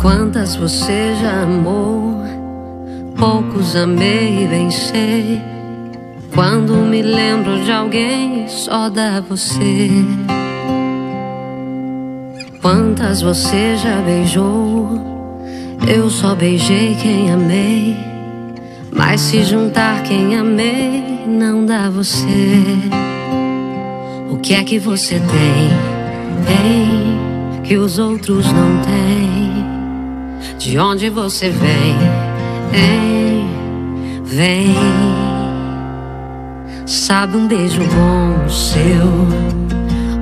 Quantas você já amou? Poucos amei e bem sei. Quando me lembro de alguém, só dá você. Quantas você já beijou? Eu só beijei quem amei. Mas se juntar quem amei, não dá você. O que é que você tem? Tem que os outros não têm. De onde você vem? Hein? Vem. Sabe um beijo bom seu,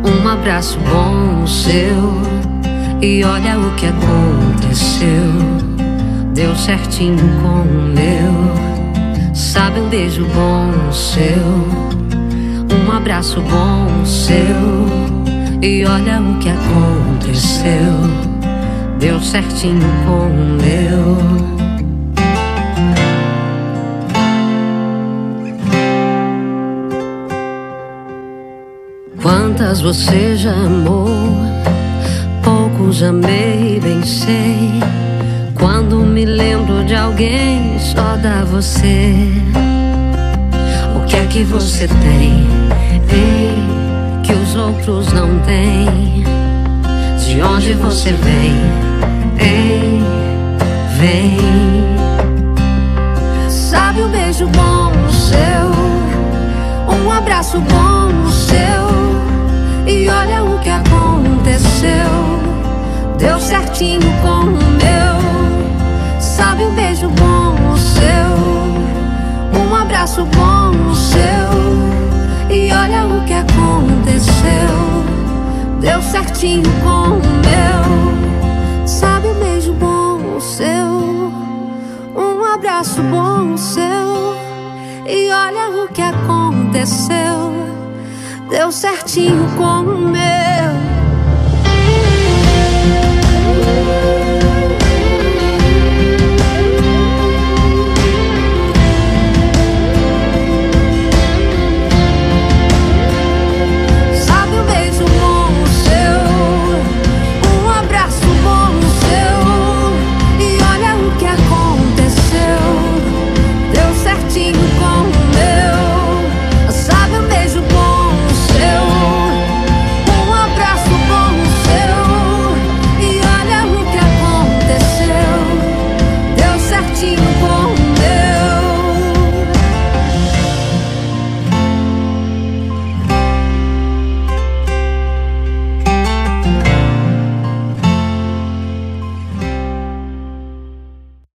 um abraço bom seu. E olha o que aconteceu, deu certinho com o meu. Sabe um beijo bom seu, um abraço bom seu. E olha o que aconteceu, deu certinho com o meu. Quantas você já amou? Poucos amei, bem sei. Quando me lembro de alguém, só dá você. O que é que você tem? Ei, que os outros não têm. De onde você vem? Ei, vem. Sabe um beijo bom seu, um abraço bom seu. E olha o que aconteceu. Deu certinho com o meu. Sabe um beijo bom o seu. Um abraço bom certinho com o meu. Sabe um beijo bom o seu. Um abraço bom o seu. E olha o que aconteceu deu certinho com o meu.